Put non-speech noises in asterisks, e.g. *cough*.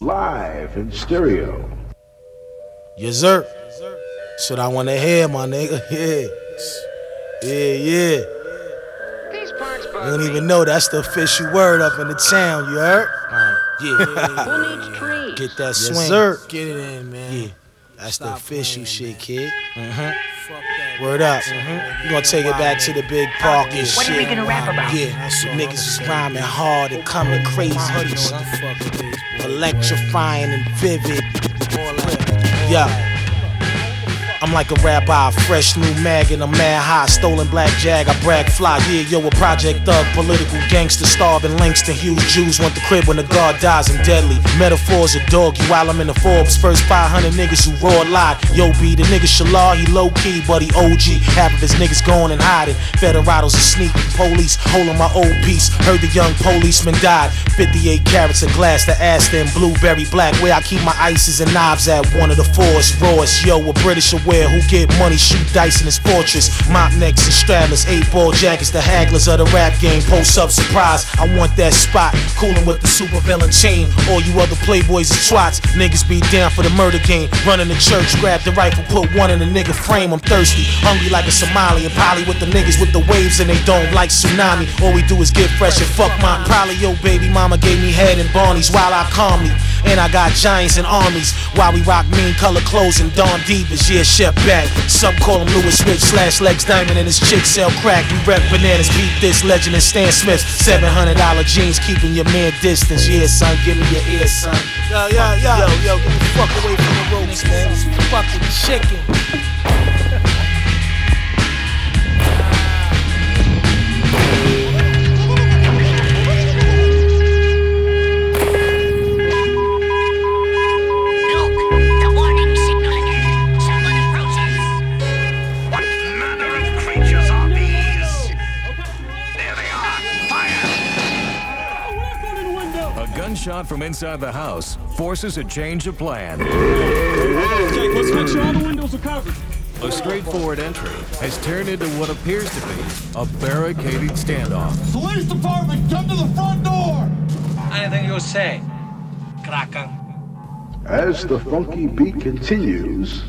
Live in stereo. Yes, sir. Shit, I want to hear, my nigga. *laughs* Yeah. Yeah, yeah. These parts You don't even know that's the official word up in the town, you heard? Uh, yeah. *laughs* Who? Get that Yes, swing. sir. Get it in, man. Yeah. That's the Stop official playing, shit, man. kid. Uh-huh. Fuck that. Word up. Uh-huh. We gonna take it back to the big park and What are we shit. gonna rap about? Yeah, That's all niggas I'm is saying. rhyming hard and coming crazy. Electrifying and vivid. Yeah. I'm like a rabbi, fresh new mag and a mad high, stolen black jag. I brag fly, yeah, yo, a project thug, political gangster, starving Langston Hughes. Jews want the crib when the guard dies. I'm deadly. Metaphors a dog, you while I'm in the Forbes. First 500 niggas who raw lied. Yo, B, the nigga Shalal, he low key, but he OG. Half of his niggas gone and hiding. Federados are sneaking. police holding my old piece. Heard the young policeman died. 58 carats of glass, the Astor and blueberry black. Where I keep my ices and knives at one of the fours. Rawest, yo, a British who get money, shoot dice in his fortress. Mop necks and straddlers, eight ball jackets, the hagglers of the rap game. Post up surprise, I want that spot. Coolin' with the super villain chain. All you other playboys is twats. Niggas be down for the murder game. Running the church, grab the rifle, put one in the nigga frame. I'm thirsty, hungry like a Somali. And probably with the niggas with the waves and they don't like tsunami. All we do is get fresh and fuck mine. Probably yo baby mama gave me head and Barney's while I calmly. And I got giants and armies while we rock mean color clothes and Don Divas. Yeah, Chef back. Some call him Louis Rich slash Legs Diamond and his chick sell crack. We rep bananas, beat this legend and Stan Smith. $700 jeans keeping your man distance. Yeah, son, give me your ear, son. Yo, yo, yo, yo, yo, get the fuck away from the ropes, man. This fucking chicken. Gunshot from inside the house forces a change of plan. Jake, let's make sure all the windows are covered. A straightforward entry has turned into what appears to be a barricaded standoff. Police department, come to the front door! Anything you say, Kraken. As the funky beat continues,